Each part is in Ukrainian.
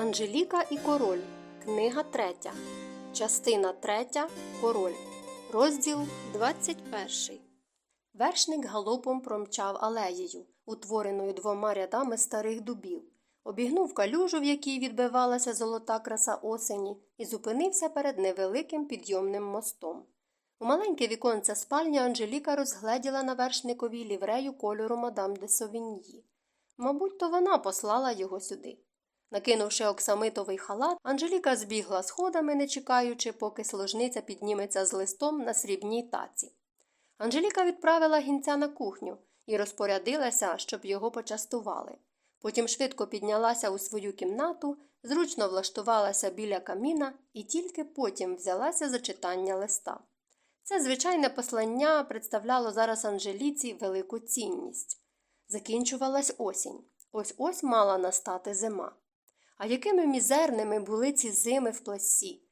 Анжеліка і король. Книга третя. Частина третя. Король. Розділ 21. Вершник галопом промчав алеєю, утвореною двома рядами старих дубів, обігнув калюжу, в якій відбивалася золота краса осені, і зупинився перед невеликим підйомним мостом. У маленьке віконце спальні Анжеліка розгледіла на вершниковій ліврею кольору мадам де Совіньї. Мабуть, то вона послала його сюди. Накинувши оксамитовий халат, Анжеліка збігла сходами, не чекаючи, поки сложниця підніметься з листом на срібній таці. Анжеліка відправила гінця на кухню і розпорядилася, щоб його почастували. Потім швидко піднялася у свою кімнату, зручно влаштувалася біля каміна і тільки потім взялася за читання листа. Це звичайне послання представляло зараз Анжеліці велику цінність. Закінчувалась осінь. Ось ось мала настати зима. А якими мізерними були ці зими в плесі.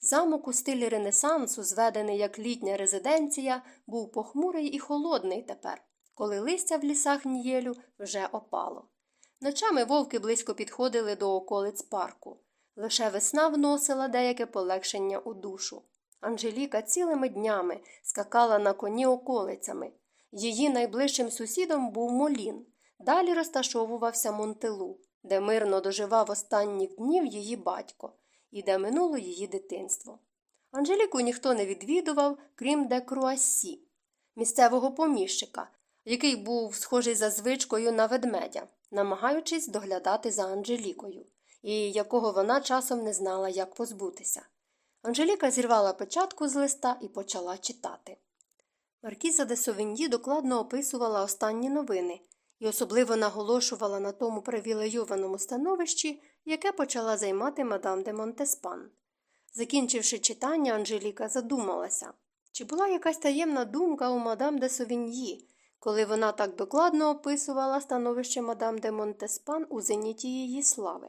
Замок у стилі Ренесансу, зведений як літня резиденція, був похмурий і холодний тепер, коли листя в лісах Нієлю вже опало. Ночами вовки близько підходили до околиць парку. Лише весна вносила деяке полегшення у душу. Анжеліка цілими днями скакала на коні околицями. Її найближчим сусідом був Молін. Далі розташовувався Монтелу, де мирно доживав останніх днів її батько і де минуло її дитинство. Анжеліку ніхто не відвідував, крім де Круассі, місцевого поміщика, який був схожий за звичкою на ведмедя, намагаючись доглядати за Анжелікою, і якого вона часом не знала, як позбутися. Анжеліка зірвала печатку з листа і почала читати. Маркіза де Совіньї докладно описувала останні новини і особливо наголошувала на тому привілейованому становищі, яке почала займати мадам де Монтеспан. Закінчивши читання, Анжеліка задумалася, чи була якась таємна думка у мадам де Совіньї, коли вона так докладно описувала становище мадам де Монтеспан у зеніті її слави.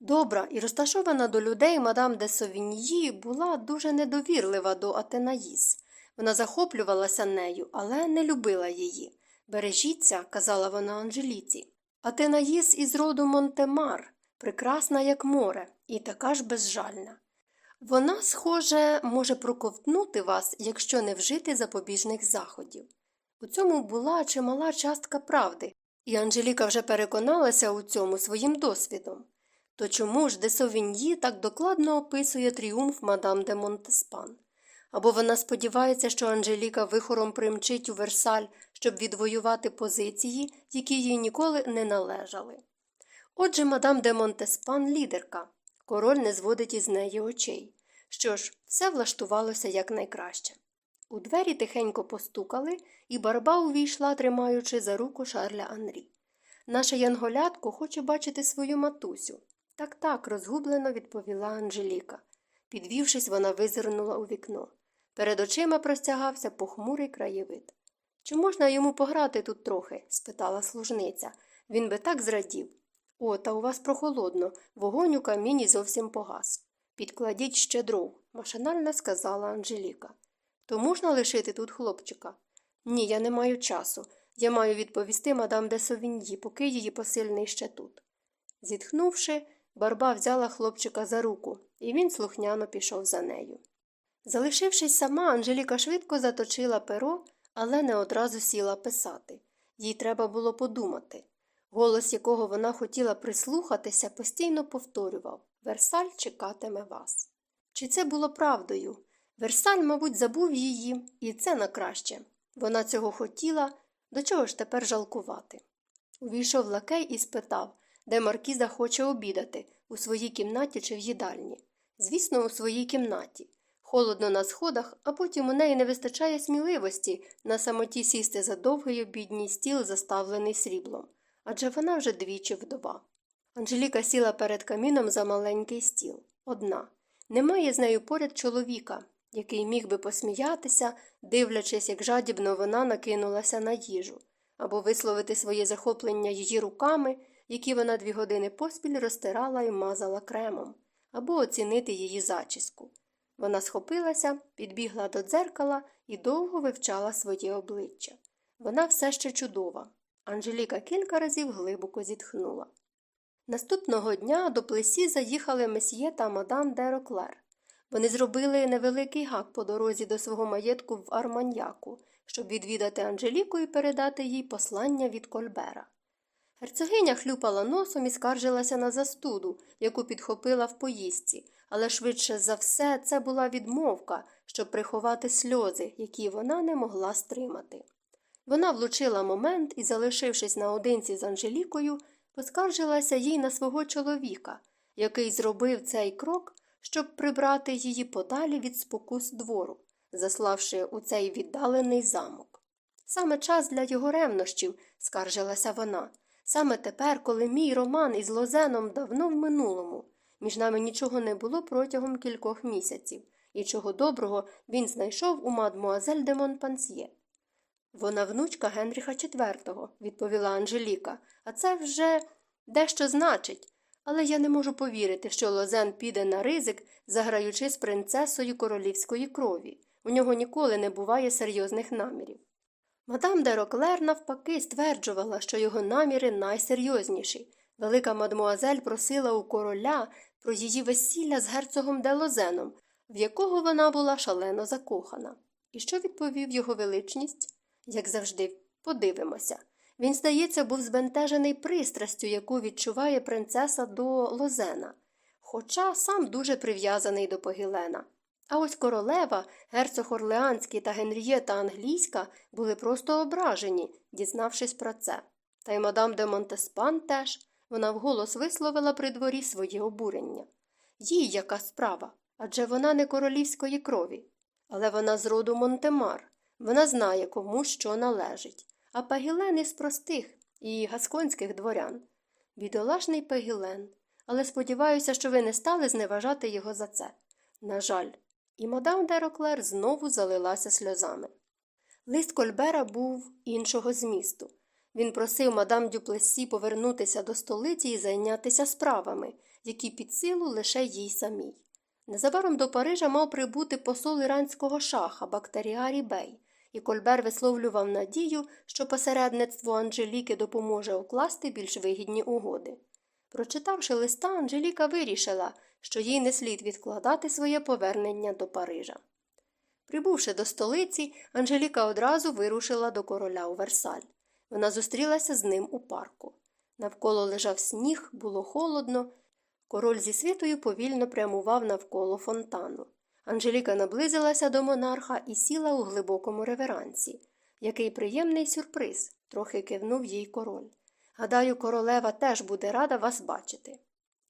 Добра і розташована до людей мадам де Совіньї була дуже недовірлива до Атенаїс. Вона захоплювалася нею, але не любила її. Бережіться, казала вона Анжеліці. Атенаїс із роду Монтемар, прекрасна, як море, і така ж безжальна. Вона, схоже, може проковтнути вас, якщо не вжити запобіжних заходів. У цьому була чимала частка правди, і Анжеліка вже переконалася у цьому своїм досвідом. То чому ж де Совіньї так докладно описує тріумф мадам де Монтеспан? Або вона сподівається, що Анжеліка вихором примчить у Версаль, щоб відвоювати позиції, які їй ніколи не належали. Отже, мадам де Монтеспан лідерка. Король не зводить із неї очей. Що ж, все влаштувалося якнайкраще. У двері тихенько постукали, і барба увійшла, тримаючи за руку шарля Анрі. Наша янголятко хоче бачити свою матусю. Так так, розгублено відповіла Анжеліка. Підвівшись, вона визирнула у вікно. Перед очима простягався похмурий краєвид. Чи можна йому пограти тут трохи? спитала служниця. Він би так зрадів. О, та у вас прохолодно, вогонь у каміні зовсім погас. Підкладіть ще дров, машинально сказала Анжеліка. То можна лишити тут хлопчика? Ні, я не маю часу. Я маю відповісти мадам де Совіньї, поки її посильний ще тут. Зітхнувши, барба взяла хлопчика за руку, і він слухняно пішов за нею. Залишившись сама, Анжеліка швидко заточила перо, але не одразу сіла писати. Їй треба було подумати. Голос, якого вона хотіла прислухатися, постійно повторював Версаль чекатиме вас. Чи це було правдою? Версаль, мабуть, забув її, і це на краще. Вона цього хотіла, до чого ж тепер жалкувати. Увійшов лакей і спитав, де Маркіза хоче обідати, у своїй кімнаті чи в їдальні. Звісно, у своїй кімнаті. Холодно на сходах, а потім у неї не вистачає сміливості на самоті сісти за довгий обідній стіл, заставлений сріблом. Адже вона вже двічі вдова. Анжеліка сіла перед каміном за маленький стіл. Одна. Немає з нею поряд чоловіка, який міг би посміятися, дивлячись, як жадібно вона накинулася на їжу, або висловити своє захоплення її руками, які вона дві години поспіль розтирала і мазала кремом, або оцінити її зачіску. Вона схопилася, підбігла до дзеркала і довго вивчала своє обличчя. Вона все ще чудова. Анжеліка кілька разів глибоко зітхнула. Наступного дня до плесі заїхали месьє та мадам де Роклер. Вони зробили невеликий гак по дорозі до свого маєтку в Арманьяку, щоб відвідати Анжеліку і передати їй послання від Кольбера. Герцогиня хлюпала носом і скаржилася на застуду, яку підхопила в поїздці, але швидше за все це була відмовка, щоб приховати сльози, які вона не могла стримати. Вона влучила момент і, залишившись наодинці з Анжелікою, поскаржилася їй на свого чоловіка, який зробив цей крок, щоб прибрати її подалі від спокус двору, заславши у цей віддалений замок. Саме час для його ревнощів, скаржилася вона. Саме тепер, коли мій роман із Лозеном давно в минулому, між нами нічого не було протягом кількох місяців, і чого доброго він знайшов у мадмуазель де Монпансьє. Вона внучка Генріха IV, відповіла Анжеліка, а це вже дещо значить. Але я не можу повірити, що Лозен піде на ризик, заграючи з принцесою королівської крові. У нього ніколи не буває серйозних намірів. Мадам де Роклер навпаки стверджувала, що його наміри найсерйозніші. Велика мадмуазель просила у короля про її весілля з герцогом де Лозеном, в якого вона була шалено закохана. І що відповів його величність? Як завжди, подивимося. Він, здається, був збентежений пристрастю, яку відчуває принцеса до Лозена, хоча сам дуже прив'язаний до Погілена. А ось королева, герцог Орлеанський та Генрієта Англійська були просто ображені, дізнавшись про це. Та й мадам де Монтеспан теж вона вголос висловила при дворі своє обурення. Їй яка справа адже вона не королівської крові. Але вона з роду Монтемар. Вона знає, кому що належить. А Пагілен із простих і гасконських дворян. Бідолашний Пагілен. Але сподіваюся, що ви не стали зневажати його за це. На жаль, і мадам Дероклер знову залилася сльозами. Лист Кольбера був іншого змісту. Він просив мадам Дюплесі повернутися до столиці і зайнятися справами, які під силу лише їй самій. Незабаром до Парижа мав прибути посол іранського шаха Бактаріарі Бей, і Кольбер висловлював надію, що посередництво Анжеліки допоможе укласти більш вигідні угоди. Прочитавши листа, Анжеліка вирішила, що їй не слід відкладати своє повернення до Парижа. Прибувши до столиці, Анжеліка одразу вирушила до короля у Версаль. Вона зустрілася з ним у парку. Навколо лежав сніг, було холодно. Король зі світою повільно прямував навколо фонтану. Анжеліка наблизилася до монарха і сіла у глибокому реверансі. Який приємний сюрприз, трохи кивнув їй король. Гадаю, королева теж буде рада вас бачити.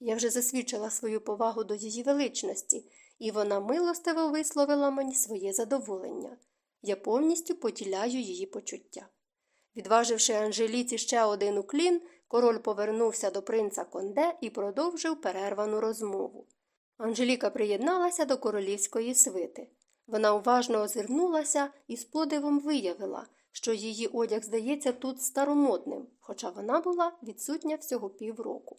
Я вже засвідчила свою повагу до її величності, і вона милостиво висловила мені своє задоволення. Я повністю поділяю її почуття. Відваживши Анжеліці ще один уклін, король повернувся до принца Конде і продовжив перервану розмову. Анжеліка приєдналася до королівської свити. Вона уважно озирнулася і з подивом виявила, що її одяг здається тут старомодним, хоча вона була відсутня всього півроку.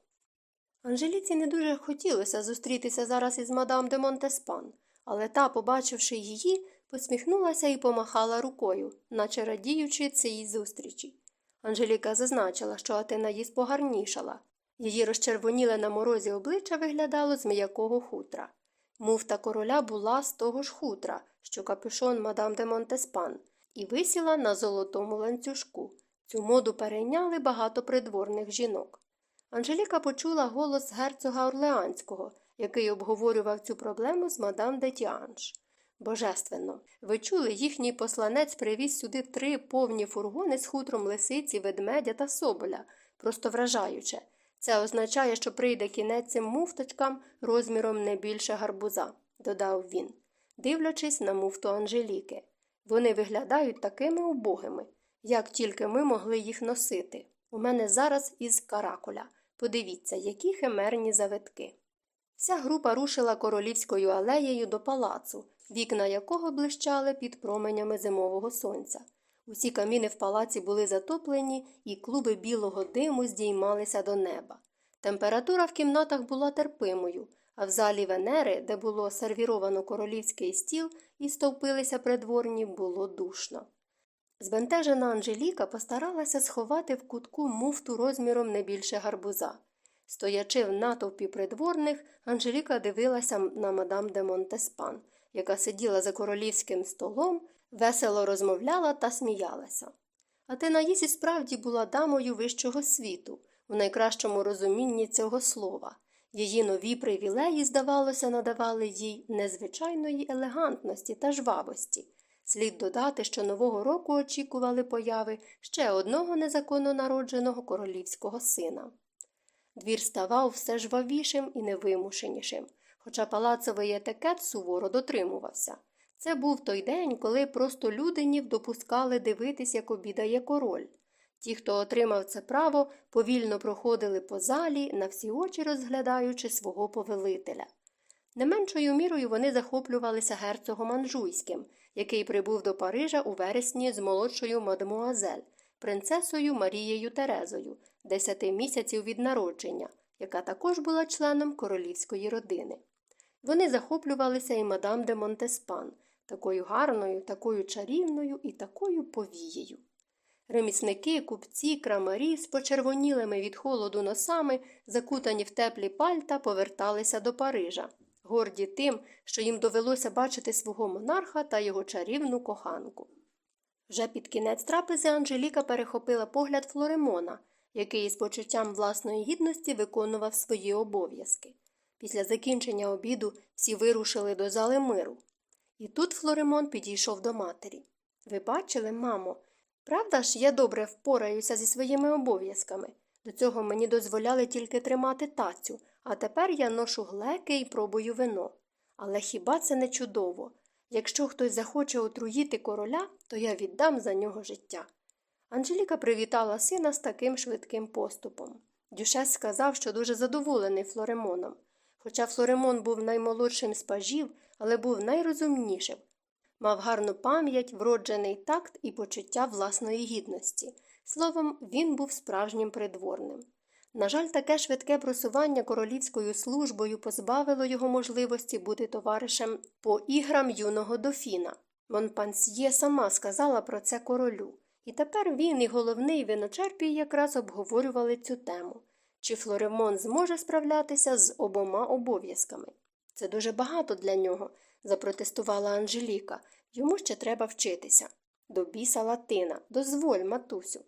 Анжеліці не дуже хотілося зустрітися зараз із мадам де Монтеспан, але та, побачивши її, посміхнулася і помахала рукою, наче радіючи цій зустрічі. Анжеліка зазначила, що Атенаїс погарнішала. Її розчервоніле на морозі обличчя виглядало з м'якого хутра. Муфта короля була з того ж хутра, що капюшон мадам де Монтеспан, і висіла на золотому ланцюжку. Цю моду перейняли багато придворних жінок. Анжеліка почула голос герцога Орлеанського, який обговорював цю проблему з мадам де Тіанш. Божественно. Ви чули, їхній посланець привіз сюди три повні фургони з хутром лисиці, ведмедя та соболя, просто вражаюче. Це означає, що прийде кінець цим муфточкам розміром не більше гарбуза, додав він, дивлячись на муфту Анжеліки. Вони виглядають такими убогими, як тільки ми могли їх носити. У мене зараз із каракуля. Подивіться, які химерні завитки. Вся група рушила королівською алеєю до палацу, вікна якого блищали під променями зимового сонця. Усі каміни в палаці були затоплені, і клуби білого диму здіймалися до неба. Температура в кімнатах була терпимою, а в залі Венери, де було сервіровано королівський стіл і стовпилися придворні, було душно. Збентежена Анжеліка постаралася сховати в кутку муфту розміром не більше гарбуза. Стоячи в натовпі придворних, Анжеліка дивилася на мадам де Монтеспан, яка сиділа за королівським столом, весело розмовляла та сміялася. А Тенаїс і справді була дамою вищого світу, в найкращому розумінні цього слова. Її нові привілеї, здавалося, надавали їй незвичайної елегантності та жвавості. Слід додати, що нового року очікували появи ще одного незаконно народженого королівського сина. Двір ставав все жвавішим і невимушенішим, хоча палацовий етикет суворо дотримувався. Це був той день, коли просто людинів допускали дивитись, як обідає король. Ті, хто отримав це право, повільно проходили по залі, на всі очі розглядаючи свого повелителя. Не меншою мірою вони захоплювалися герцогом Анжуйським, який прибув до Парижа у вересні з молодшою мадемуазель, принцесою Марією Терезою, десяти місяців від народження, яка також була членом королівської родини. Вони захоплювалися і мадам де Монтеспан, такою гарною, такою чарівною і такою повією. Ремісники, купці, крамарі з почервонілими від холоду носами, закутані в теплі пальта, поверталися до Парижа, горді тим, що їм довелося бачити свого монарха та його чарівну коханку. Вже під кінець трапези Анжеліка перехопила погляд Флоремона, який із почуттям власної гідності виконував свої обов'язки. Після закінчення обіду всі вирушили до зали миру. І тут Флоремон підійшов до матері. Ви бачили, мамо? Правда ж, я добре впораюся зі своїми обов'язками. До цього мені дозволяли тільки тримати тацю, а тепер я ношу глеки і пробую вино. Але хіба це не чудово? Якщо хтось захоче отруїти короля, то я віддам за нього життя. Анжеліка привітала сина з таким швидким поступом. Дюшес сказав, що дуже задоволений Флоремоном. Хоча Флоремон був наймолодшим з пажів, але був найрозумнішим, мав гарну пам'ять, вроджений такт і почуття власної гідності. Словом, він був справжнім придворним. На жаль, таке швидке просування королівською службою позбавило його можливості бути товаришем по іграм юного дофіна. Монпансьє сама сказала про це королю, і тепер він і головний виночерпій якраз обговорювали цю тему чи Флоремон зможе справлятися з обома обов'язками. Це дуже багато для нього, запротестувала Анжеліка. Йому ще треба вчитися. До біса Латина, дозволь, матусю.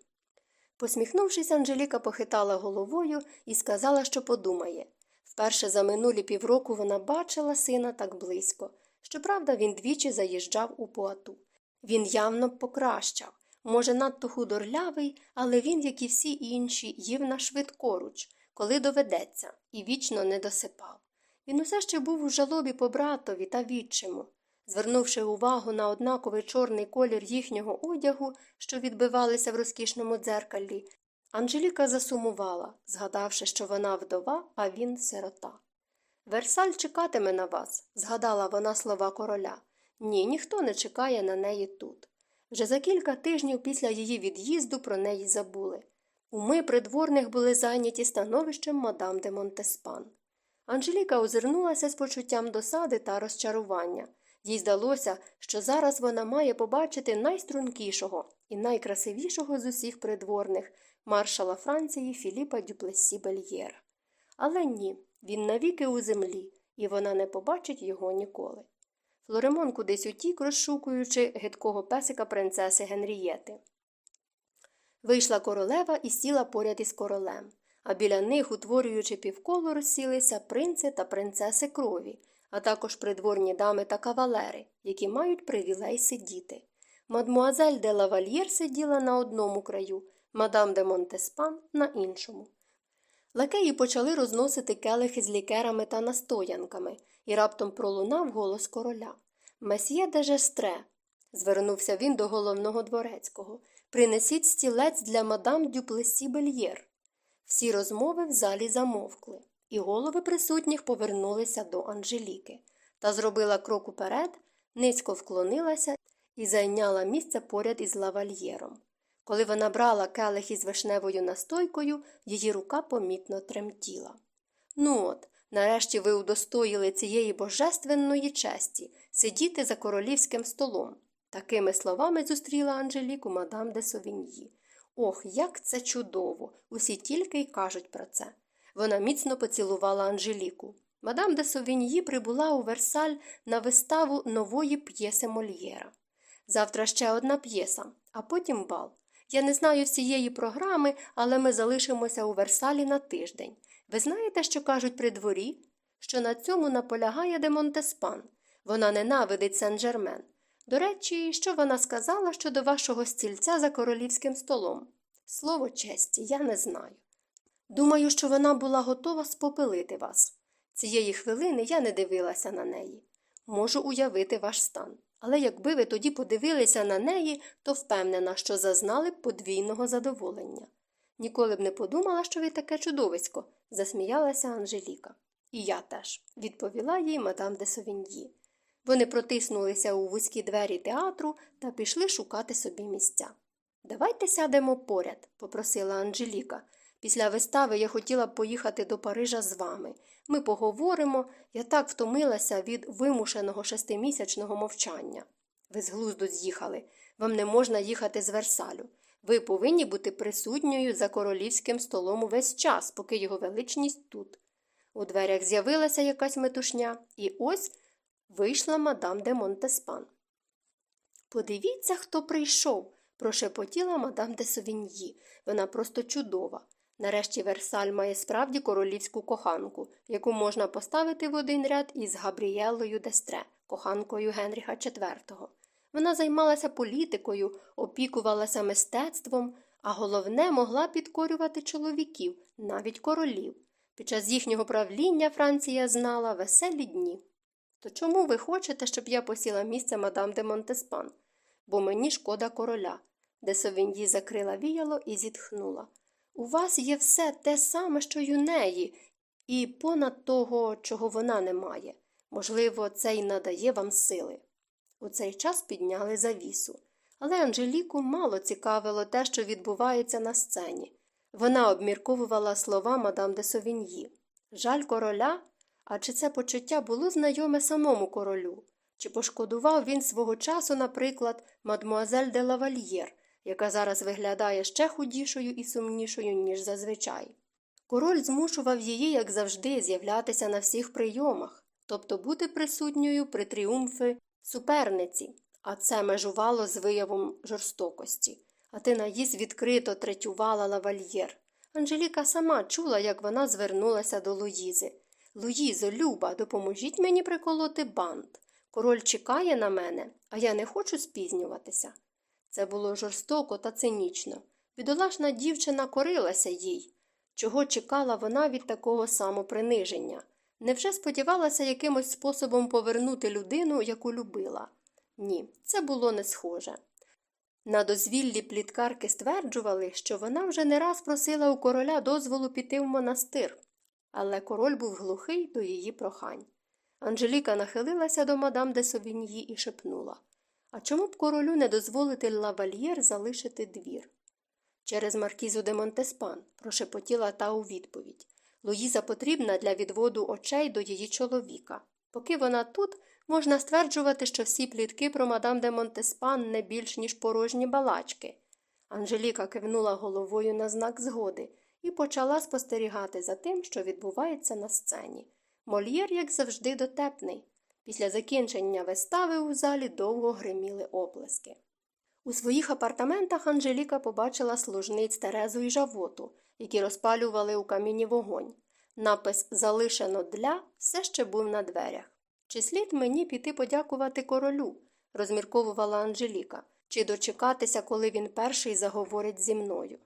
Посміхнувшись, Анжеліка похитала головою і сказала, що подумає. Вперше за минулі півроку вона бачила сина так близько. Щоправда, він двічі заїжджав у поату. Він явно покращав. Може, надто худорлявий, але він, як і всі інші, їв на швидкоруч, коли доведеться, і вічно не досипав. Він усе ще був у жалобі по братові та відчиму. Звернувши увагу на однаковий чорний колір їхнього одягу, що відбивалися в розкішному дзеркалі, Анжеліка засумувала, згадавши, що вона вдова, а він сирота. Версаль чекатиме на вас, згадала вона слова короля. Ні, ніхто не чекає на неї тут. Вже за кілька тижнів після її від'їзду про неї забули. Уми придворних були зайняті становищем мадам де Монтеспан. Анжеліка озирнулася з почуттям досади та розчарування. Їй здалося, що зараз вона має побачити найстрункішого і найкрасивішого з усіх придворних маршала Франції Філіпа Дюплесі Бельєра. Але ні, він навіки у землі, і вона не побачить його ніколи. Флоремон кудись утік, розшукуючи гидкого песика принцеси Генрієти. Вийшла королева і сіла поряд із королем, а біля них, утворюючи півколо, розсілися принци та принцеси крові, а також придворні дами та кавалери, які мають привілей сидіти. Мадмуазель де Лавальєр сиділа на одному краю, мадам де Монтеспан на іншому. Лакеї почали розносити келихи з лікерами та настоянками, і раптом пролунав голос короля. Месьє де жестре, звернувся він до головного дворецького. Принесіть стілець для мадам Дюплесі Бельєр. Всі розмови в залі замовкли, і голови присутніх повернулися до Анжеліки та зробила крок уперед, низько вклонилася і зайняла місце поряд із лавальєром. Коли вона брала келих із вишневою настойкою, її рука помітно тремтіла. Ну от, нарешті ви удостоїли цієї божественної честі сидіти за королівським столом. Такими словами зустріла Анжеліку мадам де Совіньї. Ох, як це чудово! Усі тільки й кажуть про це. Вона міцно поцілувала Анжеліку. Мадам де Совіньї прибула у Версаль на виставу нової п'єси Мольєра. Завтра ще одна п'єса, а потім бал. Я не знаю всієї програми, але ми залишимося у Версалі на тиждень. Ви знаєте, що кажуть при дворі? Що на цьому наполягає де Монтеспан. Вона ненавидить Сен-Жермен. До речі, що вона сказала щодо вашого стільця за королівським столом? Слово честі, я не знаю. Думаю, що вона була готова спопилити вас. Цієї хвилини я не дивилася на неї. Можу уявити ваш стан. Але якби ви тоді подивилися на неї, то впевнена, що зазнали б подвійного задоволення. Ніколи б не подумала, що ви таке чудовисько, засміялася Анжеліка. І я теж, відповіла їй мадам де Совіньї. Вони протиснулися у вузькі двері театру та пішли шукати собі місця. Давайте сядемо поряд, попросила Анжеліка. Після вистави я хотіла б поїхати до Парижа з вами. Ми поговоримо, я так втомилася від вимушеного шестимісячного мовчання. Ви з глузду з'їхали. Вам не можна їхати з Версалю. Ви повинні бути присутньою за королівським столом увесь час, поки його величність тут. У дверях з'явилася якась метушня, і ось вийшла мадам де Монтеспан. Подивіться, хто прийшов, прошепотіла мадам де Совіньї. Вона просто чудова. Нарешті Версаль має справді королівську коханку, яку можна поставити в один ряд із Габріелою Дестре, коханкою Генріха IV. Вона займалася політикою, опікувалася мистецтвом, а головне могла підкорювати чоловіків, навіть королів. Під час їхнього правління Франція знала веселі дні. То чому ви хочете, щоб я посіла місце мадам де Монтеспан? Бо мені шкода короля, де Совіньї закрила віяло і зітхнула. У вас є все те саме, що й у неї, і понад того, чого вона не має. Можливо, це й надає вам сили. У цей час підняли завісу. Але Анжеліку мало цікавило те, що відбувається на сцені. Вона обмірковувала слова мадам де Совіньї. Жаль короля? А чи це почуття було знайоме самому королю? Чи пошкодував він свого часу, наприклад, мадмуазель де лавальєр, яка зараз виглядає ще худішою і сумнішою, ніж зазвичай? Король змушував її, як завжди, з'являтися на всіх прийомах, тобто бути присутньою при тріумфи суперниці, а це межувало з виявом жорстокості. А ти наїзд відкрито третювала лавальєр. Анжеліка сама чула, як вона звернулася до Луїзи. Луїзо, Люба, допоможіть мені приколоти бант. Король чекає на мене, а я не хочу спізнюватися. Це було жорстоко та цинічно. Бідолашна дівчина корилася їй. Чого чекала вона від такого самоприниження? Невже сподівалася якимось способом повернути людину, яку любила? Ні, це було не схоже. На дозвіллі пліткарки стверджували, що вона вже не раз просила у короля дозволу піти в монастир, але король був глухий до її прохань. Анжеліка нахилилася до мадам де Совіньї і шепнула А чому б королю не дозволити лавальєр залишити двір? Через маркізу де Монтеспан, прошепотіла та у відповідь. Луїза потрібна для відводу очей до її чоловіка. Поки вона тут, можна стверджувати, що всі плітки про мадам де Монтеспан не більш, ніж порожні балачки. Анжеліка кивнула головою на знак згоди і почала спостерігати за тим, що відбувається на сцені. Мольєр, як завжди, дотепний. Після закінчення вистави у залі довго гриміли оплески. У своїх апартаментах Анжеліка побачила служниць Терезу і Жавоту, які розпалювали у каміні вогонь. Напис Залишено для все ще був на дверях. Чи слід мені піти подякувати королю? розмірковувала Анжеліка, чи дочекатися, коли він перший заговорить зі мною.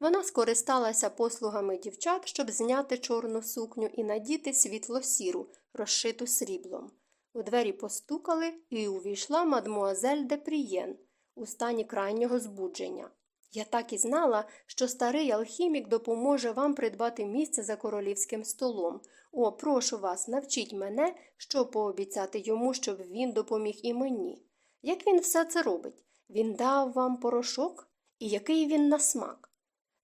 Вона скористалася послугами дівчат, щоб зняти чорну сукню і надіти світло сіру, розшиту сріблом. У двері постукали, і увійшла мадмуазель де Прієн у стані крайнього збудження. Я так і знала, що старий алхімік допоможе вам придбати місце за королівським столом. О, прошу вас, навчіть мене, що пообіцяти йому, щоб він допоміг і мені. Як він все це робить? Він дав вам порошок? І який він на смак?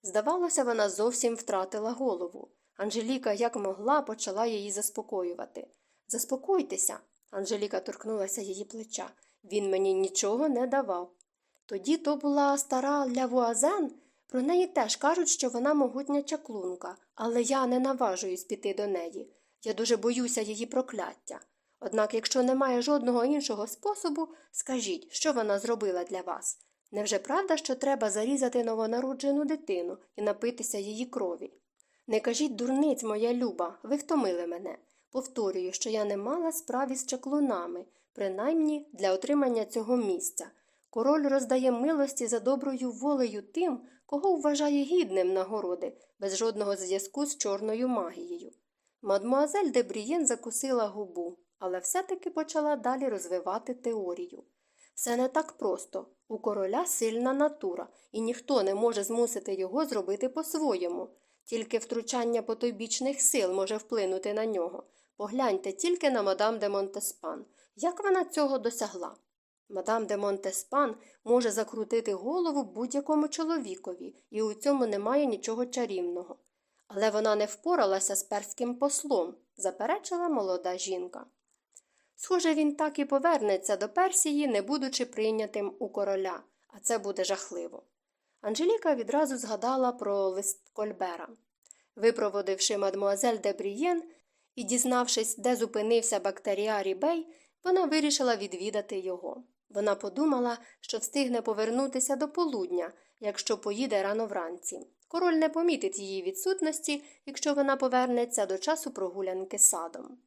Здавалося, вона зовсім втратила голову. Анжеліка, як могла, почала її заспокоювати. Заспокойтеся. Анжеліка торкнулася її плеча. Він мені нічого не давав. Тоді то була стара лявуазен, Про неї теж кажуть, що вона могутня чаклунка, але я не наважуюсь піти до неї. Я дуже боюся її прокляття. Однак, якщо немає жодного іншого способу, скажіть, що вона зробила для вас. Невже правда, що треба зарізати новонароджену дитину і напитися її крові? Не кажіть дурниць, моя люба, ви втомили мене. Повторюю, що я не мала справі з чаклунами, принаймні для отримання цього місця. Король роздає милості за доброю волею тим, кого вважає гідним нагороди, без жодного зв'язку з чорною магією. Мадмуазель де Брієн закусила губу, але все-таки почала далі розвивати теорію. Все не так просто. У короля сильна натура, і ніхто не може змусити його зробити по-своєму. Тільки втручання потойбічних сил може вплинути на нього. Погляньте тільки на мадам де Монтеспан. Як вона цього досягла? Мадам де Монтеспан може закрутити голову будь-якому чоловікові, і у цьому немає нічого чарівного. Але вона не впоралася з перським послом, заперечила молода жінка. Схоже, він так і повернеться до Персії, не будучи прийнятим у короля, а це буде жахливо. Анжеліка відразу згадала про лист Кольбера. Випроводивши мадмуазель де Брієн і дізнавшись, де зупинився бактеріарій Бей, вона вирішила відвідати його. Вона подумала, що встигне повернутися до полудня, якщо поїде рано вранці. Король не помітить її відсутності, якщо вона повернеться до часу прогулянки садом.